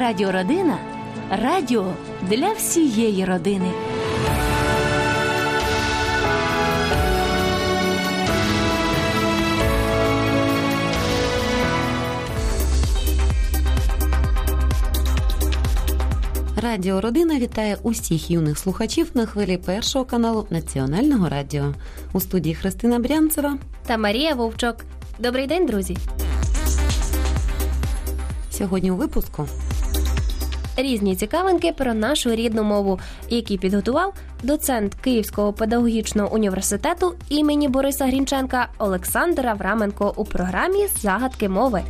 Радіородина радіо для всієї родини. Радіо Родина вітає усіх юних слухачів на хвилі першого каналу Національного радіо. У студії Христина Брянцева та Марія Вовчок. Добрий день, друзі. Сьогодні у випуску різні цікавинки про нашу рідну мову, які підготував доцент Київського педагогічного університету імені Бориса Грінченка Олександр Авраменко у програмі Загадки мови.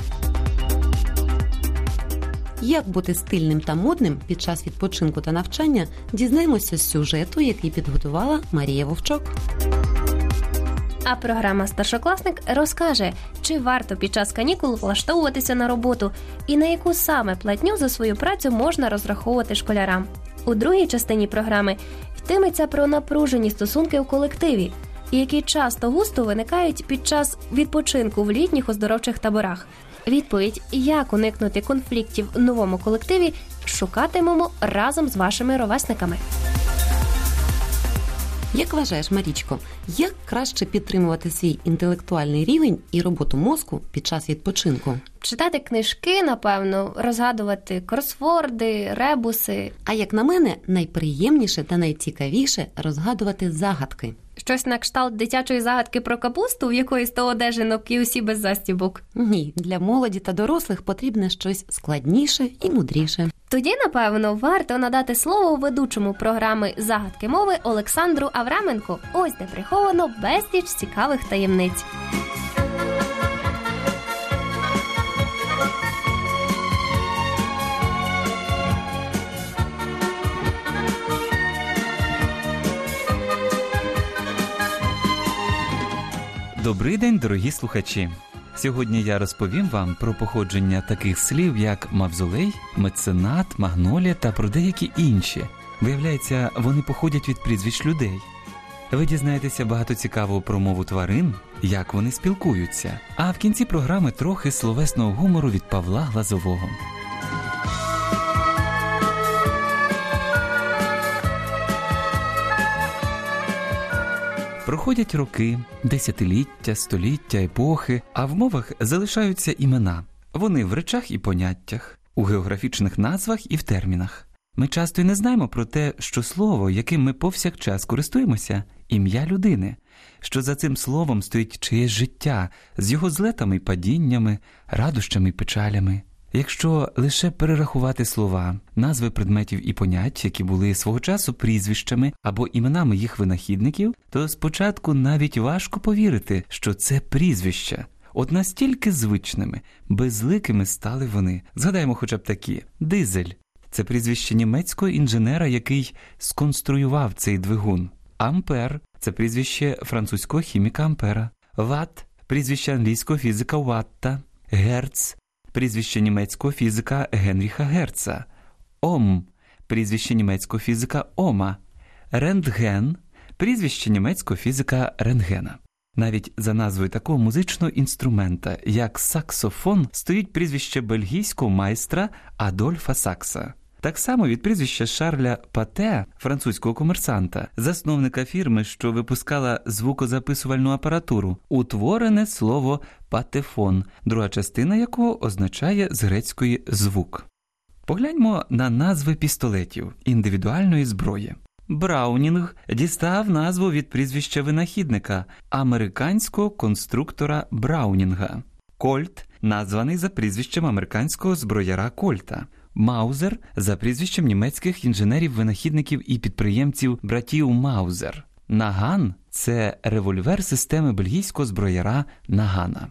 Як бути стильним та модним під час відпочинку та навчання, дізнаємося з сюжету, який підготувала Марія Вовчок. А програма Старшокласник розкаже, чи варто під час канікул влаштовуватися на роботу і на яку саме платню за свою працю можна розраховувати школярам. У другій частині програми йтиметься про напружені стосунки у колективі, які часто густо виникають під час відпочинку в літніх оздоровчих таборах. Відповідь, як уникнути конфліктів в новому колективі, шукатимемо разом з вашими ровесниками. Як вважаєш, Марічко, як краще підтримувати свій інтелектуальний рівень і роботу мозку під час відпочинку? Читати книжки, напевно, розгадувати кросворди, ребуси. А як на мене, найприємніше та найцікавіше розгадувати загадки. Щось на кшталт дитячої загадки про капусту, в якої сто одежинок і усі без застібок. Ні, для молоді та дорослих потрібне щось складніше і мудріше. Тоді, напевно, варто надати слово ведучому програми загадки мови Олександру Авраменко. Ось де приховано безліч цікавих таємниць. Добрий день, дорогі слухачі. Сьогодні я розповім вам про походження таких слів, як мавзолей, меценат, магнолія та про деякі інші. Виявляється, вони походять від прізвищ людей. Ви дізнаєтеся багато цікавого про мову тварин, як вони спілкуються. А в кінці програми трохи словесного гумору від Павла Глазового. Проходять роки, десятиліття, століття, епохи, а в мовах залишаються імена. Вони в речах і поняттях, у географічних назвах і в термінах. Ми часто й не знаємо про те, що слово, яким ми повсякчас користуємося, ім'я людини, що за цим словом стоїть чиєсь життя з його злетами й падіннями, радощами й печалями. Якщо лише перерахувати слова, назви предметів і понять, які були свого часу прізвищами або іменами їх винахідників, то спочатку навіть важко повірити, що це прізвища. От настільки звичними, безликими стали вони. Згадаємо, хоча б такі: дизель це прізвище німецького інженера, який сконструював цей двигун. Ампер це прізвище французького хіміка Ампера, Ватт прізвище англійського фізика Ватта, Герц прізвище німецького фізика Генріха Герца, Ом, прізвище німецького фізика Ома, Рентген, прізвище німецького фізика Рентгена. Навіть за назвою такого музичного інструмента, як саксофон, стоїть прізвище бельгійського майстра Адольфа Сакса. Так само від прізвища Шарля Пате, французького комерсанта, засновника фірми, що випускала звукозаписувальну апаратуру, утворене слово патефон, друга частина якого означає з грецької звук. Погляньмо на назви пістолетів індивідуальної зброї. Браунінг дістав назву від прізвища винахідника американського конструктора Браунінга. Кольт названий за прізвищем американського зброяра Кольта. Маузер за прізвищем німецьких інженерів-винахідників і підприємців братів Маузер. Наган це револьвер системи бельгійського зброяра Нагана.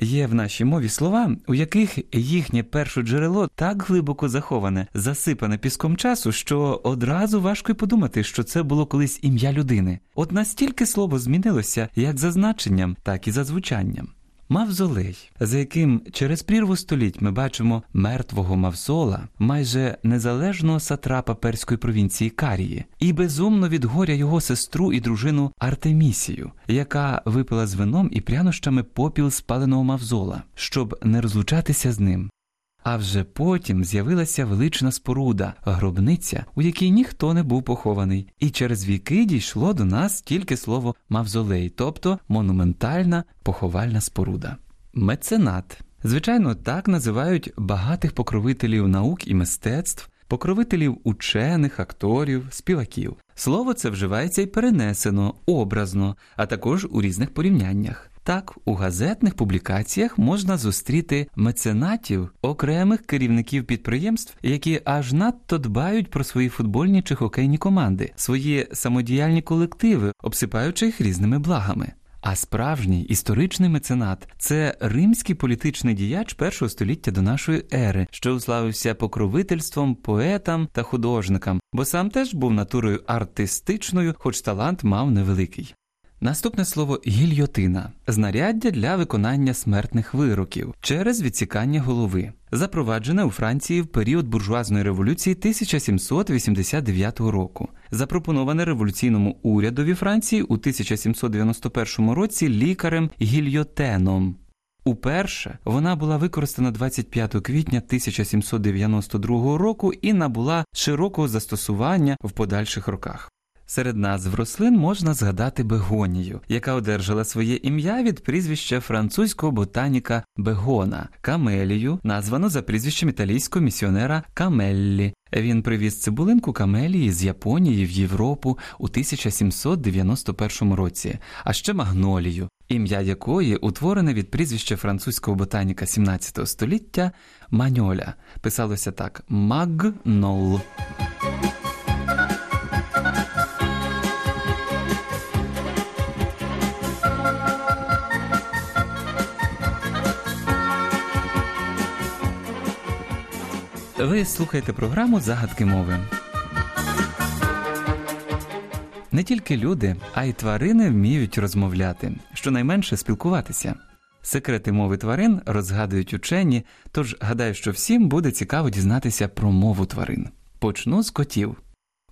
Є в нашій мові слова, у яких їхнє перше джерело так глибоко заховане, засипане піском часу, що одразу важко й подумати, що це було колись ім'я людини. От настільки слово змінилося як за значенням, так і за звучанням. Мавзолей, за яким через прірву століть ми бачимо мертвого Мавсола, майже незалежного сатрапа перської провінції Карії, і безумно від горя його сестру і дружину Артемісію, яка випила з вином і прянощами попіл спаленого Мавзола, щоб не розлучатися з ним. А вже потім з'явилася велична споруда, гробниця, у якій ніхто не був похований, і через віки дійшло до нас тільки слово мавзолей, тобто монументальна поховальна споруда. Меценат. Звичайно, так називають багатих покровителів наук і мистецтв, покровителів учених, акторів, співаків. Слово це вживається і перенесено, образно, а також у різних порівняннях. Так, у газетних публікаціях можна зустріти меценатів, окремих керівників підприємств, які аж надто дбають про свої футбольні чи хокейні команди, свої самодіяльні колективи, обсипаючи їх різними благами. А справжній історичний меценат це римський політичний діяч першого століття до нашої ери, що уславився покровительством поетам та художникам, бо сам теж був натурою артистичною, хоч талант мав невеликий. Наступне слово гільйотина знаряддя для виконання смертних вироків через відсікання голови, запроваджене у Франції в період буржуазної революції 1789 року, запропоноване революційному урядові Франції у 1791 році лікарем гільйотеном. Уперше вона була використана 25 квітня 1792 року і набула широкого застосування в подальших роках. Серед назв рослин можна згадати бегонію, яка одержала своє ім'я від прізвища французького ботаніка Бегона, камелію, названо за прізвищем італійського місіонера Камеллі. Він привіз цибулинку камелії з Японії в Європу у 1791 році, а ще магнолію, ім'я якої утворене від прізвища французького ботаніка 17 століття Маньоля. Писалося так Магнол. Ви слухаєте програму Загадки мови. Не тільки люди, а й тварини вміють розмовляти, щонайменше спілкуватися. Секрети мови тварин розгадують учені, тож гадаю, що всім буде цікаво дізнатися про мову тварин. Почну з котів.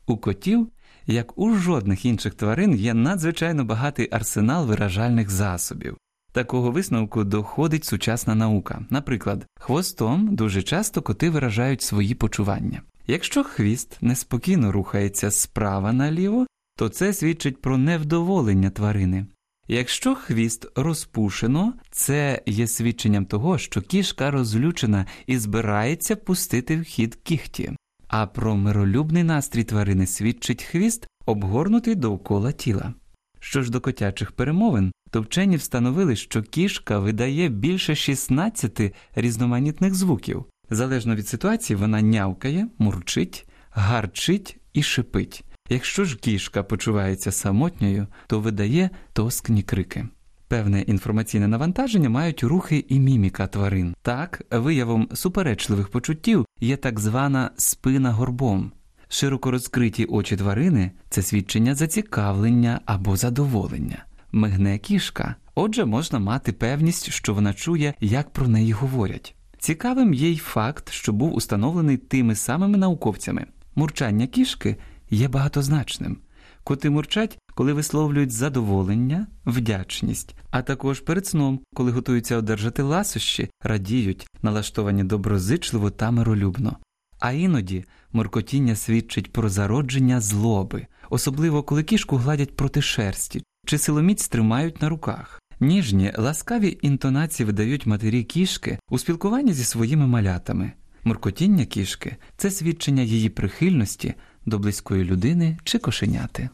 У котів, як у жодних інших тварин, є надзвичайно багатий арсенал виражальних засобів. Такого висновку доходить сучасна наука. Наприклад, хвостом дуже часто коти виражають свої почування. Якщо хвіст неспокійно рухається справа наліво, то це свідчить про невдоволення тварини. Якщо хвіст розпушено, це є свідченням того, що кішка розлючена і збирається пустити в хід кіхті. А про миролюбний настрій тварини свідчить хвіст, обгорнутий довкола тіла. Що ж до котячих перемовин, то вчені встановили, що кішка видає більше 16 різноманітних звуків. Залежно від ситуації, вона нявкає, мурчить, гарчить і шипить. Якщо ж кішка почувається самотньою, то видає тоскні крики. Певне інформаційне навантаження мають рухи і міміка тварин. Так, виявом суперечливих почуттів є так звана спина горбом. Широко розкриті очі тварини це свідчення зацікавлення або задоволення. Мигне кішка, отже, можна мати певність, що вона чує, як про неї говорять. Цікавим є й факт, що був установлений тими самими науковцями. Мурчання кішки є багатозначним. Коти мурчать, коли висловлюють задоволення, вдячність, а також перед сном, коли готуються одержати ласощі, радіють, налаштовані доброзичливо та миролюбно. А іноді муркотіння свідчить про зародження злоби, особливо коли кішку гладять проти шерсті чи силоміць тримають на руках. Ніжні, ласкаві інтонації видають матері кішки у спілкуванні зі своїми малятами. Муркотіння кішки це свідчення її прихильності до близької людини чи кошеняти.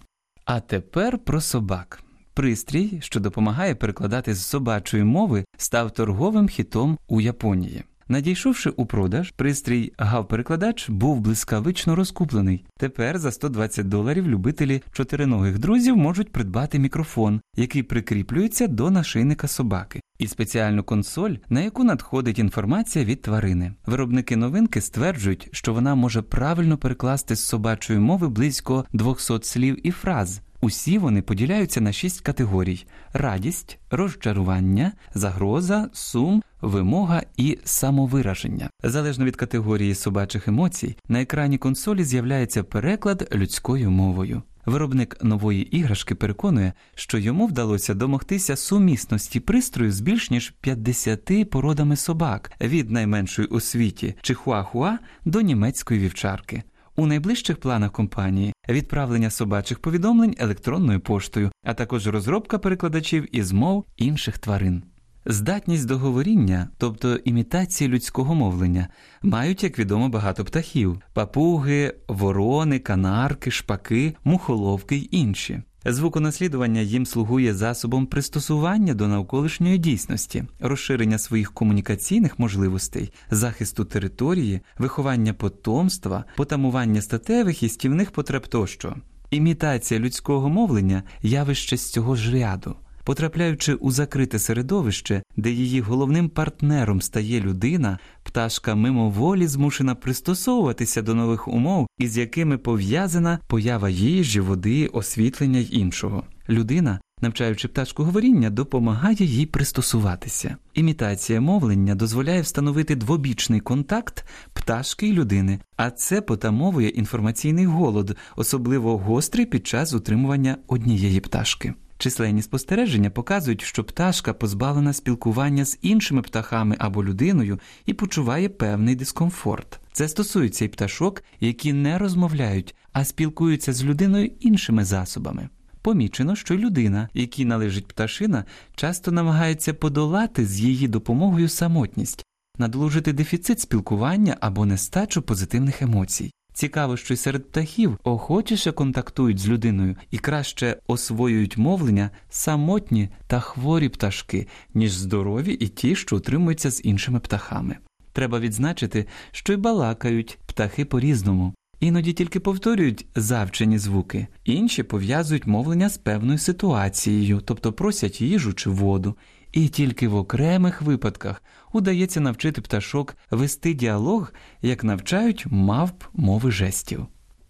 А тепер про собак. Пристрій, що допомагає перекладати з собачої мови, став торговим хітом у Японії. Надійшовши у продаж, пристрій гав-перекладач був блискавично розкуплений. Тепер за 120 доларів любителі чотириногих друзів можуть придбати мікрофон, який прикріплюється до нашийника собаки, і спеціальну консоль, на яку надходить інформація від тварини. Виробники новинки стверджують, що вона може правильно перекласти з собачої мови близько 200 слів і фраз. Усі вони поділяються на шість категорій: радість, розчарування, загроза, сум, вимога і самовираження. Залежно від категорії собачих емоцій, на екрані консолі з'являється переклад людською мовою. Виробник нової іграшки переконує, що йому вдалося домогтися сумісності пристрою з більш ніж 50 породами собак від найменшої у світі чихуахуа до німецької вівчарки. У найближчих планах компанії відправлення собачих повідомлень електронною поштою, а також розробка перекладачів із мов інших тварин. Здатність до говоріння, тобто імітації людського мовлення, мають, як відомо, багато птахів: папуги, ворони, канарки, шпаки, мухоловки й інші. Звуконаслідування їм слугує засобом пристосування до навколишньої дійсності, розширення своїх комунікаційних можливостей, захисту території, виховання потомства, потамування статевих і стівних потреб тощо. Імітація людського мовлення явище з цього ж ряду. Потрапляючи у закрите середовище, де її головним партнером стає людина, пташка мимоволі змушена пристосовуватися до нових умов, із якими пов'язана поява їжі, води, освітлення й іншого. Людина, навчаючи пташку говоріння, допомагає їй пристосуватися. Імітація мовлення дозволяє встановити двобічний контакт пташки й людини, а це потамовує інформаційний голод, особливо гострий під час утримування однієї пташки. Численні спостереження показують, що пташка позбавлена спілкування з іншими птахами або людиною і почуває певний дискомфорт. Це стосується і пташок, які не розмовляють, а спілкуються з людиною іншими засобами. Помічено, що людина, якій належить пташина, часто намагається подолати з її допомогою самотність, надолужити дефіцит спілкування або нестачу позитивних емоцій. Цікаво, що й серед птахів охочіше контактують з людиною і краще освоюють мовлення самотні та хворі пташки, ніж здорові і ті, що утримуються з іншими птахами. Треба відзначити, що й балакають птахи по різному. Іноді тільки повторюють завчені звуки, інші пов'язують мовлення з певною ситуацією, тобто просять їжу чи воду, і тільки в окремих випадках удається навчити пташок вести діалог, як навчають мавп мови жестів.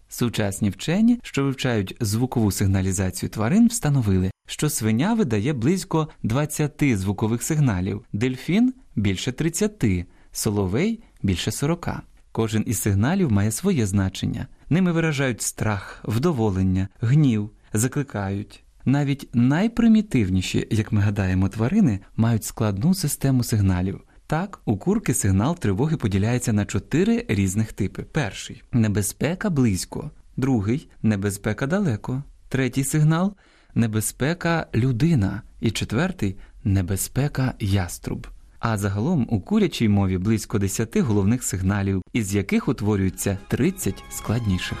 Сучасні вчені, що вивчають звукову сигналізацію тварин, встановили, що свиня видає близько 20 звукових сигналів, дельфін більше 30, соловей більше 40. Кожен із сигналів має своє значення. Ними виражають страх, вдоволення, гнів, закликають. Навіть найпримітивніші, як ми гадаємо, тварини мають складну систему сигналів. Так, у курки сигнал тривоги поділяється на чотири різних типи: перший небезпека близько, другий небезпека далеко, третій сигнал небезпека людина, і четвертий небезпека яструб. А загалом у курячій мові близько 10 головних сигналів, із яких утворюються 30 складніших.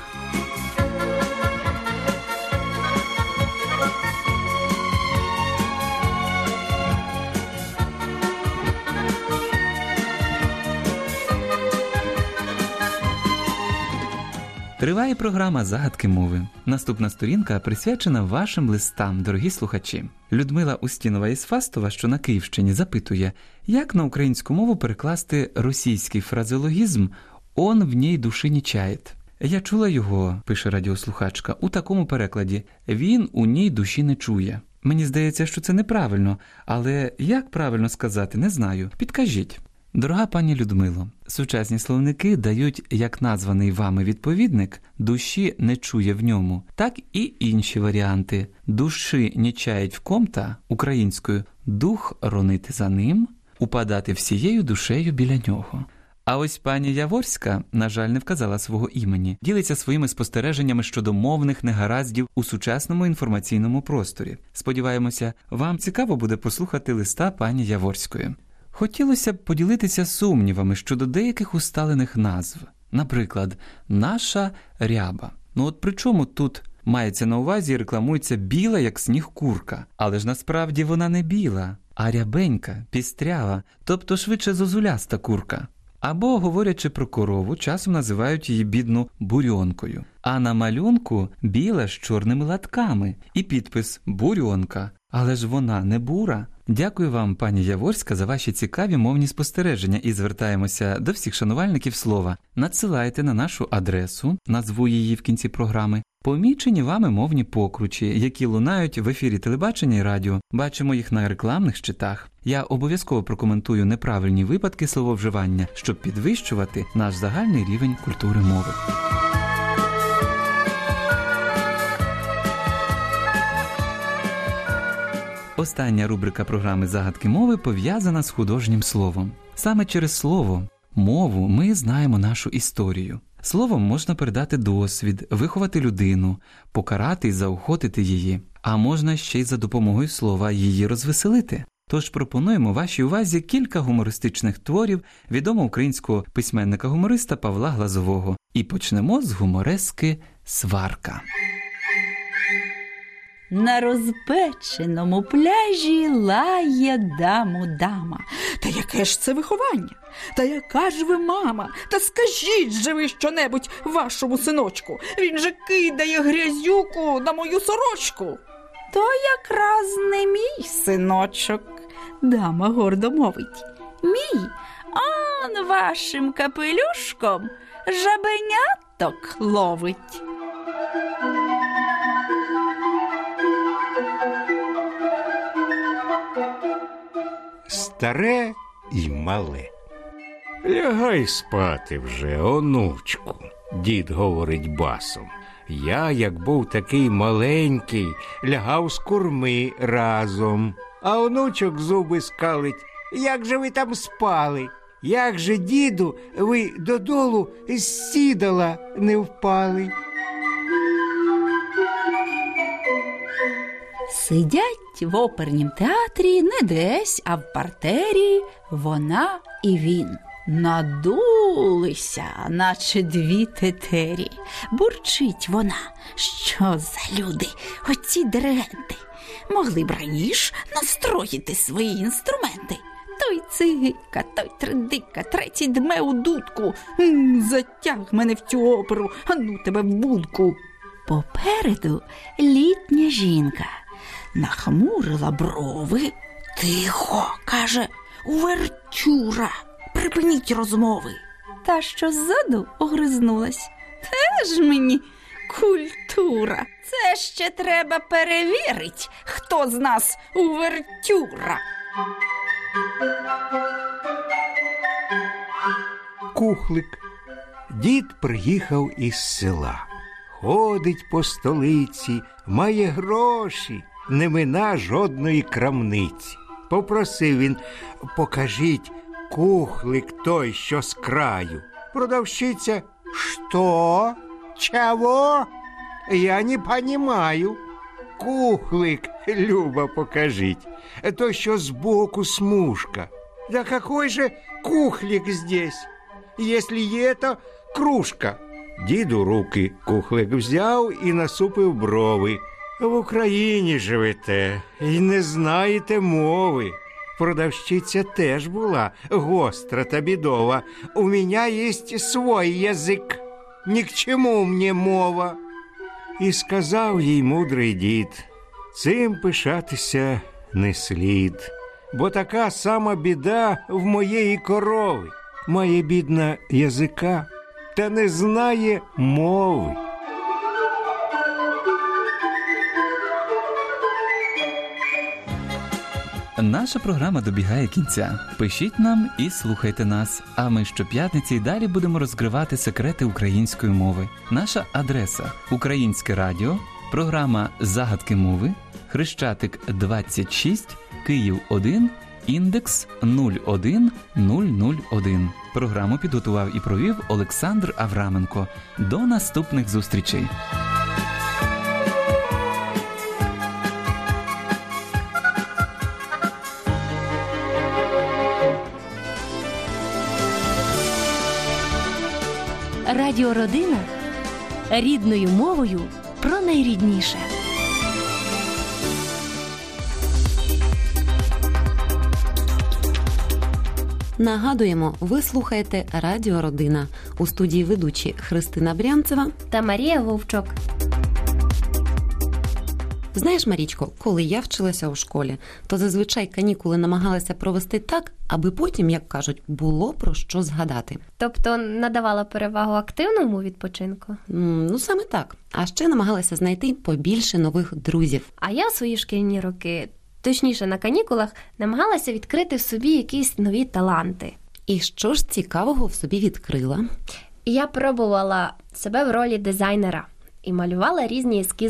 Триває програма Загадки мови. Наступна сторінка присвячена вашим листам, дорогі слухачі. Людмила Устінова із Фастова, що на Київщині, запитує, як на українську мову перекласти російський фразеологізм Он в ній душі не чаєт. Я чула його, пише радіослухачка, у такому перекладі він у ній душі не чує. Мені здається, що це неправильно, але як правильно сказати, не знаю. Підкажіть. Дорога пані Людмило, сучасні словники дають як названий вами відповідник душі не чує в ньому, так і інші варіанти душі не чають в комта українською дух ронити за ним, упадати всією душею біля нього. А ось пані Яворська, на жаль, не вказала свого імені, ділиться своїми спостереженнями щодо мовних негараздів у сучасному інформаційному просторі. Сподіваємося, вам цікаво буде послухати листа пані Яворської. Хотілося б поділитися сумнівами щодо деяких усталених назв, наприклад, наша ряба. Ну от при чому тут мається на увазі і рекламується біла, як сніг курка, але ж насправді вона не біла, а рябенька, пістрява, тобто швидше зозуляста курка. Або, говорячи про корову, часом називають її бідну бурьонкою. А на малюнку біла з чорними латками і підпис бурьонка. Але ж вона не бура. Дякую вам, пані Яворська, за ваші цікаві мовні спостереження і звертаємося до всіх шанувальників слова. Надсилайте на нашу адресу, назву її в кінці програми. Помічені вами мовні покручі, які лунають в ефірі телебачення і радіо. Бачимо їх на рекламних щитах. Я обов'язково прокоментую неправильні випадки слововживання, щоб підвищувати наш загальний рівень культури мови. Остання рубрика програми Загадки мови пов'язана з художнім словом. Саме через слово, мову ми знаємо нашу історію. Словом можна передати досвід, виховати людину, покарати і заохотити її, а можна ще й за допомогою слова її розвеселити. Тож пропонуємо вашій увазі кілька гумористичних творів відомого українського письменника-гумориста Павла Глазового. І почнемо з гуморески Сварка. На розпеченому пляжі лає даму дама. Та яке ж це виховання? Та яка ж ви мама? Та скажіть же ви щонебудь вашому синочку. Він же кидає грязюку на мою сорочку. То якраз не мій синочок, дама гордо мовить. Мій, он вашим капелюшком жабеняток ловить. Старе і мале. Лягай спати вже, онучку, дід говорить басом. Я, як був такий маленький, лягав з курми разом, а онучок зуби скалить. Як же ви там спали? Як же, діду, ви додолу з сідала не впали? Сидять в опернім театрі не десь, а в партері вона і він. Надулися, наче дві тетері. Бурчить вона. Що за люди, оці диригенти. Могли б раніше настроїти свої інструменти. Той цигика, той тридика, третій дме у дудку. Затяг мене в цю оперу, а ну тебе в будку. Попереду літня жінка нахмурила брови. Тихо, каже, увертюра, припиніть розмови. Та що ззаду огризнулась. Теж мені культура. Це ще треба перевірить, хто з нас увертюра. Кухлик. Дід приїхав із села. Ходить по столиці, має гроші, не мина жодної крамниці. Попросив він, покажіть кухлик той, що з краю. Продавщиця, що? Чого? Я не понімаю. Кухлик, Люба, покажіть. То, що збоку смужка. Да какой же кухлик здесь? Если это кружка. Діду руки кухлик взяв і насупив брови. В Україні живете і не знаєте мови. Продавщиця теж була гостра та бідова. У мене є свой язик. Ні к чому мені мова. І сказав їй мудрий дід, цим пишатися не слід, бо така сама біда в моєї корови. Має бідна язика та не знає мови. Наша програма добігає кінця. Пишіть нам і слухайте нас. А ми щоп'ятниці й далі будемо розкривати секрети української мови. Наша адреса Українське Радіо, програма Загадки мови, Хрещатик 26, Київ 1, індекс 01001. Програму підготував і провів Олександр Авраменко. До наступних зустрічей. Радіо Родина рідною мовою про найрідніше. Нагадуємо, ви слухаєте Радіо Родина у студії ведучі Христина Брянцева. Та Марія Вовчок. Знаєш, Марічко, коли я вчилася у школі, то зазвичай канікули намагалася провести так, аби потім, як кажуть, було про що згадати. Тобто надавала перевагу активному відпочинку. М, Ну саме так. А ще намагалася знайти побільше нових друзів. А я в свої шкільні роки, точніше на канікулах, намагалася відкрити в собі якісь нові таланти. І що ж цікавого в собі відкрила? І я пробувала себе в ролі дизайнера і малювала різні ескізи